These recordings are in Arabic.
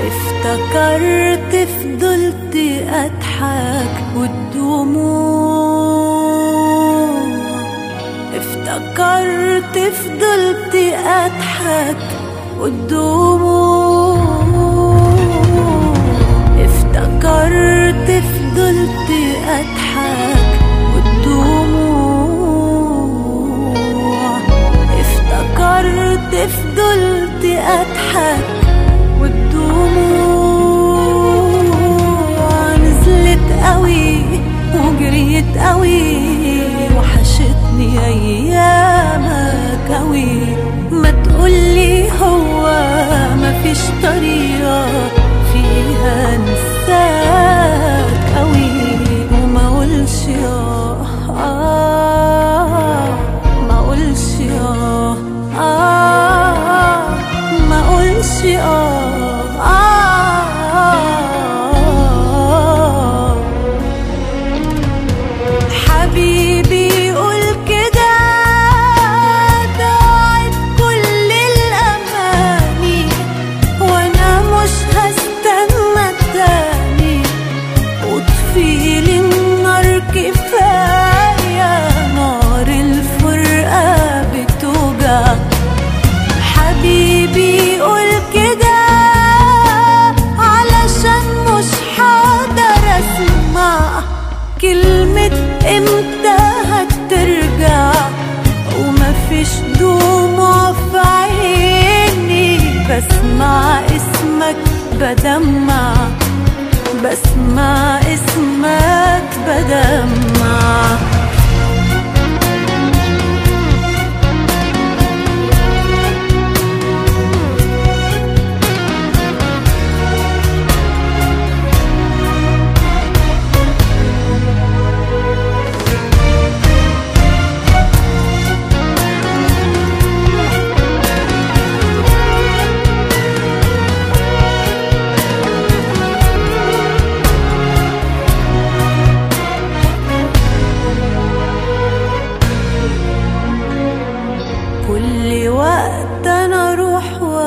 افتكرت فضلت اضحك والدموع. افتكرت فضلت اضحك والدموع. افتكرت فضلت اضحك história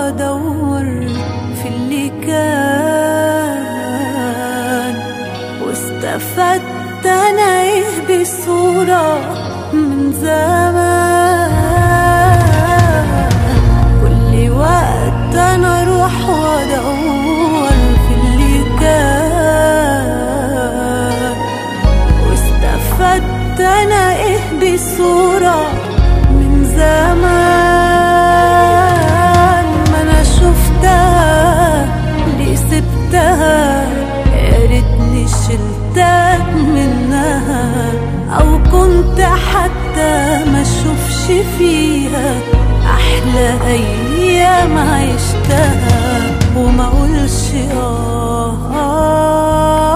وادور في اللي كان. واستفدت أنا إيه بصورة من زمان. كل وقت أنا روحه ما أشوفش فيها أحلى أيام عشتها وما أقولش آه, آه